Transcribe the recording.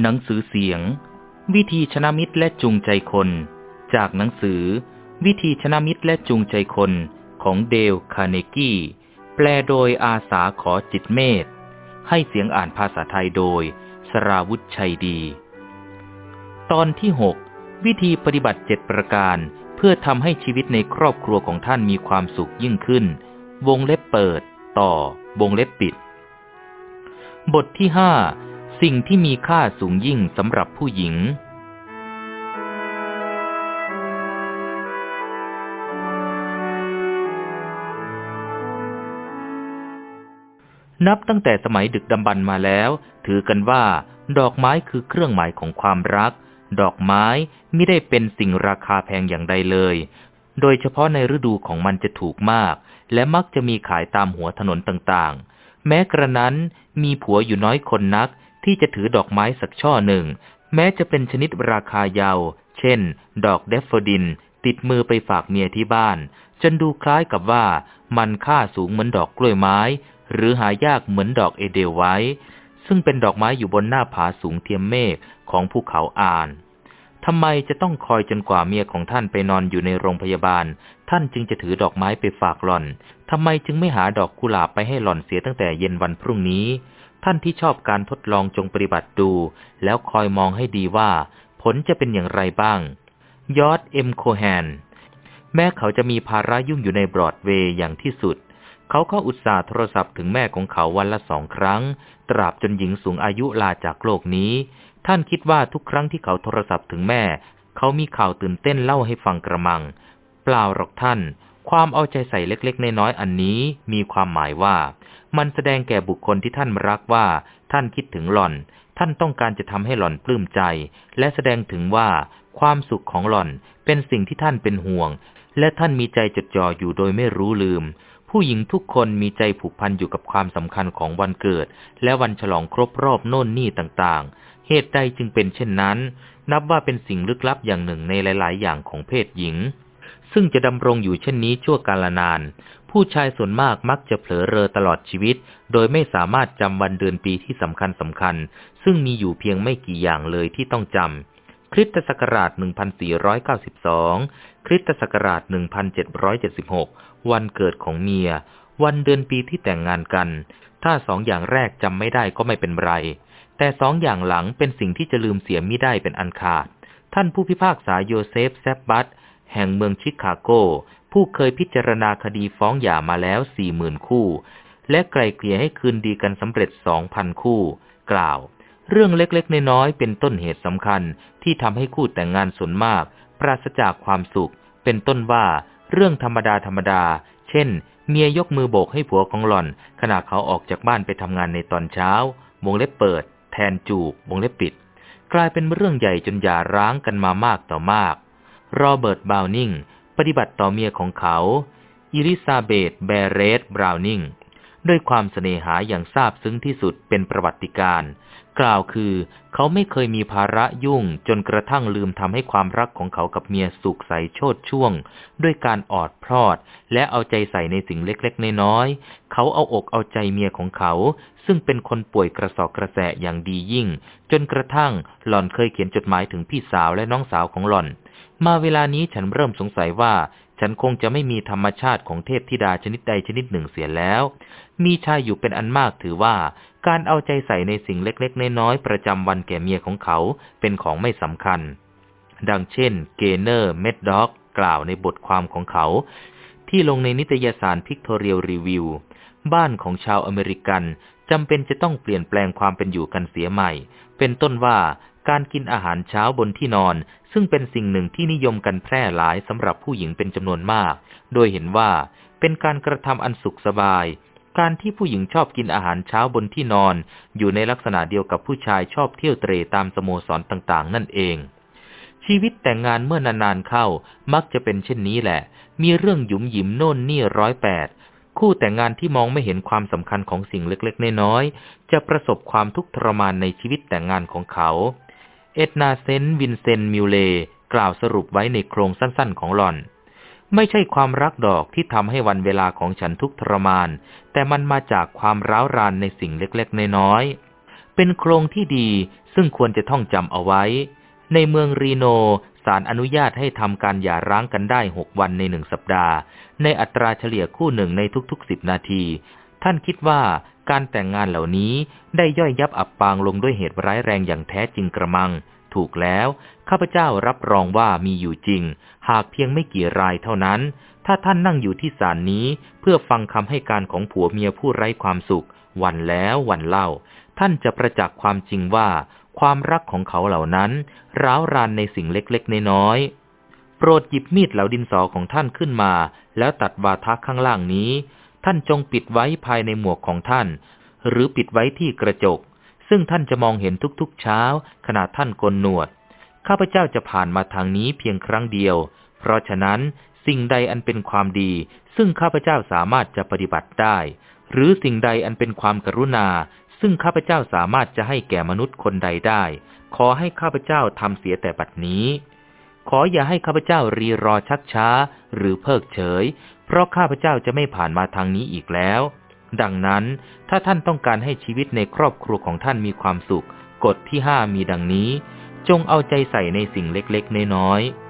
หนังสือเสียง วิธีชนะมิตรและจูงใจคน จากหนังสือ วิธีชนะมิตรและจูงใจคนของเดลคาเนกี้ แปลโดยอาสาขอจิตเมธให้เสียงอ่านภาษาไทยโดย สราวุธชัยดี ตอนที่หกวิธีปฏิบัติเจ็ดประการ เพื่อทำให้ชีวิตในครอบครัวของท่านมีความสุขยิ่งขึ้น วงเล็บเปิด ต่อ วงเล็บปิด บทที่ห้า สิ่งที่มีค่าสูงยิ่งสำหรับผู้หญิง นับตั้งแต่สมัยดึกดำบรรมาแล้ว ถือกันว่า ดอกไม้คือเครื่องหมายของความรัก ดอกไม้ไม่ได้เป็นสิ่งราคาแพงอย่างใดเลย โดยเฉพาะในฤดูของมันจะถูกมาก และมักจะมีขายตามหัวถนนต่างๆ แม้กระนั้นมีผัวอยู่น้อยคนนัก ที่จะถือดอกไม้สักช่อหนึ่ง แม้จะเป็นชนิดราคายาว เช่น ดอกเดฟโฟดิน ติดมือไปฝากเมียที่บ้าน จนดูคล้ายกับว่ามันค่าสูงเหมือนดอกกล้วยไม้ หรือหายากเหมือนดอกเอเดลไว้ ซึ่งเป็นดอกไม้อยู่บนหน้าผาสูงเทียมเมฆของภูเขาอานทำไมจะต้องคอยจนกว่าเมียของท่านไปนอนอยู่ในโรงพยาบาล ท่านจึงจะถือดอกไม้ไปฝากหล่อน ทำไมจึงไม่หาดอกกุหลาบไปให้หล่อนเสียตั้งแต่เย็นวันพรุ่งนี้ ท่านที่ชอบการทดลองจงปฏิบัติดู แล้วคอยมองให้ดีว่า ผลจะเป็นอย่างไรบ้าง ยอดเอ็มโคแฮน แม้เขาจะมีภาระยุ่งอยู่ในบรอดเวย์อย่างที่สุด เขาก็อุตส่าห์โทรศัพท์ถึงแม่ของเขาวันละสองครั้ง ตราบจนหญิงสูงอายุลาจากโลกนี้ ท่านคิดว่าทุกครั้งที่เขาโทรศัพท์ถึงแม่ เขามีข่าวตื่นเต้นเล่าให้ฟังกระมัง เปล่าหรอกท่าน ความเอาใจใส่เล็กๆ น้อยๆ อันนี้มีความหมายว่า มันแสดงแก่บุคคลที่ท่านรักว่า ท่านคิดถึงหล่อน ท่านต้องการจะทำให้หล่อนปลื้มใจ และแสดงถึงว่า ความสุขของหล่อนเป็นสิ่งที่ท่านเป็นห่วง และท่านมีใจจดจ่ออยู่โดยไม่รู้ลืม ผู้หญิงทุกคนมีใจผูกพันอยู่กับความสำคัญของวันเกิด และวันฉลองครบรอบโน่นนี่ต่างๆ เหตุใดจึงเป็นเช่นนั้น นับว่าเป็นสิ่งลึกลับอย่างหนึ่งในหลาย ๆ อย่างของเพศหญิง ซึ่งจะดำรงอยู่เช่นนี้ชั่วกาลนาน ผู้ชายส่วนมากมักจะเผลอเรอตลอดชีวิต โดยไม่สามารถจำวันเดือนปีที่สำคัญสำคัญ ซึ่งมีอยู่เพียงไม่กี่อย่างเลยที่ต้องจำ คริสตศักราช 1492 คริสตศักราช 1776 วันเกิดของเมีย วันเดือนปีที่แต่งงานกัน ถ้าสองอย่างแรกจำไม่ได้ก็ไม่เป็นไร แต่สองอย่างหลังเป็นสิ่งที่จะลืมเสียไม่ได้เป็นอันขาด ท่านผู้พิพากษาโยเซฟแซบบัต แห่งเมืองชิคาโก ผู้เคยพิจารณาคดีฟ้องหย่ามาแล้วสี่หมื่นคู่ และไกล่เกลี่ยให้คืนดีกันสำเร็จสองพันคู่ กล่าว เรื่องเล็กๆ น้อยๆเป็นต้นเหตุสำคัญที่ทำให้คู่แต่งงานส่วนมาก ปราศจากความสุข เป็นต้นว่าเรื่องธรรมดาธรรมดา เช่น เมียยกมือโบกให้ผัวของหล่อน ขณะเขาออกจากบ้านไปทำงานในตอนเช้าวงเล็บเปิด แทนจูบวงเล็บปิด กลายเป็นเรื่องใหญ่จนหย่าร้างกันมามากต่อมาก โรเบิร์ตบราวนิงปฏิบัติต่อเมียของเขา อิลิซาเบธแบเรตบราวนิงด้วยความเสน่หาอย่างซาบซึ้งที่สุดเป็นประวัติการ กล่าวคือเขาไม่เคยมีภาระยุ่งจนกระทั่งลืมทำให้ความรักของเขากับเมียสุขใสโชดช่วง ด้วยการออดพรอด และเอาใจใส่ในสิ่งเล็กๆน้อยๆเขาเอาอกเอาใจเมียของเขา ซึ่งเป็นคนป่วยกระสอบกระแสอย่างดียิ่ง จนกระทั่งหล่อนเคยเขียนจดหมายถึงพี่สาวและน้องสาวของหล่อน มาเวลานี้ฉันเริ่มสงสัยว่า ฉันคงจะไม่มีธรรมชาติของเทพธิดาชนิดใดชนิดหนึ่งเสียแล้ว มีชายอยู่เป็นอันมากถือว่า การเอาใจใส่ในสิ่งเล็กๆน้อยๆประจำวันแก่เมียของเขาเป็นของไม่สำคัญ ดังเช่น เกเนอร์ เมดด็อก กล่าวในบทความของเขา ที่ลงในนิตยสาร Pictorial Review บ้านของชาวอเมริกันจำเป็นจะต้องเปลี่ยนแปลงความเป็นอยู่กันเสียใหม่ เป็นต้นว่า การกินอาหารเช้าบนที่นอน ซึ่งเป็นสิ่งหนึ่งที่นิยมกันแพร่หลายสำหรับผู้หญิงเป็นจำนวนมาก โดยเห็นว่าเป็นการกระทำอันสุขสบาย การที่ผู้หญิงชอบกินอาหารเช้าบนที่นอน อยู่ในลักษณะเดียวกับผู้ชายชอบเที่ยวเตรตามสโมสรต่างๆ นั่นเอง ชีวิตแต่งงานเมื่อนานๆเข้า มักจะเป็นเช่นนี้แหละ มีเรื่องหยุมหยิมโน่นนี่ร้อยแปดคู่แต่งงานที่มองไม่เห็นความสำคัญของสิ่งเล็กๆ น้อยๆ จะประสบความทุกข์ทรมานในชีวิตแต่งงานของเขา เอ็ดนาเซนวินเซนมิวเลกล่าวสรุปไว้ในโครงสั้นๆของหล่อน ไม่ใช่ความรักดอกที่ทำให้วันเวลาของฉันทุกทรมาน แต่มันมาจากความร้าวรานในสิ่งเล็กๆ น้อยๆ เป็นโครงที่ดีซึ่งควรจะท่องจำเอาไว้ ในเมืองรีโนศาลอนุญาตให้ทำการหย่าร้างกันได้หกวันในหนึ่งสัปดาห์ ในอัตราเฉลี่ยคู่หนึ่งในทุกๆสิบนาที ท่านคิดว่า การแต่งงานเหล่านี้ได้ย่อยยับอับปางลงด้วยเหตุร้ายแรงอย่างแท้จริงกระมัง ถูกแล้ว ข้าพเจ้ารับรองว่ามีอยู่จริง หากเพียงไม่กี่รายเท่านั้น ถ้าท่านนั่งอยู่ที่ศาลนี้ เพื่อฟังคำให้การของผัวเมียผู้ไร้ความสุข วันแล้ววันเล่า ท่านจะประจักษ์ความจริงว่า ความรักของเขาเหล่านั้น ร้าวรานในสิ่งเล็กๆน้อยๆโปรดหยิบมีดเหลาดินสอของท่านขึ้นมา แล้วตัดวาทะข้างล่างนี้ ท่านจงปิดไว้ภายในหมวกของท่าน หรือปิดไว้ที่กระจก ซึ่งท่านจะมองเห็นทุกๆเช้า ขณะท่านกลหนวด ข้าพเจ้าจะผ่านมาทางนี้เพียงครั้งเดียว เพราะฉะนั้นสิ่งใดอันเป็นความดี ซึ่งข้าพเจ้าสามารถจะปฏิบัติได้ หรือสิ่งใดอันเป็นความกรุณา ซึ่งข้าพเจ้าสามารถจะให้แก่มนุษย์คนใดได้ ขอให้ข้าพเจ้าทำเสียแต่บัดนี้ ขออย่าให้ข้าพเจ้ารีรอชักช้า หรือเพิกเฉย เพราะข้าพเจ้าจะไม่ผ่านมาทางนี้อีกแล้ว ดังนั้นถ้าท่านต้องการให้ชีวิตในครอบครัวของท่านมีความสุข กฎที่ห้ามีดังนี้ จงเอาใจใส่ในสิ่งเล็กๆ น้อยๆ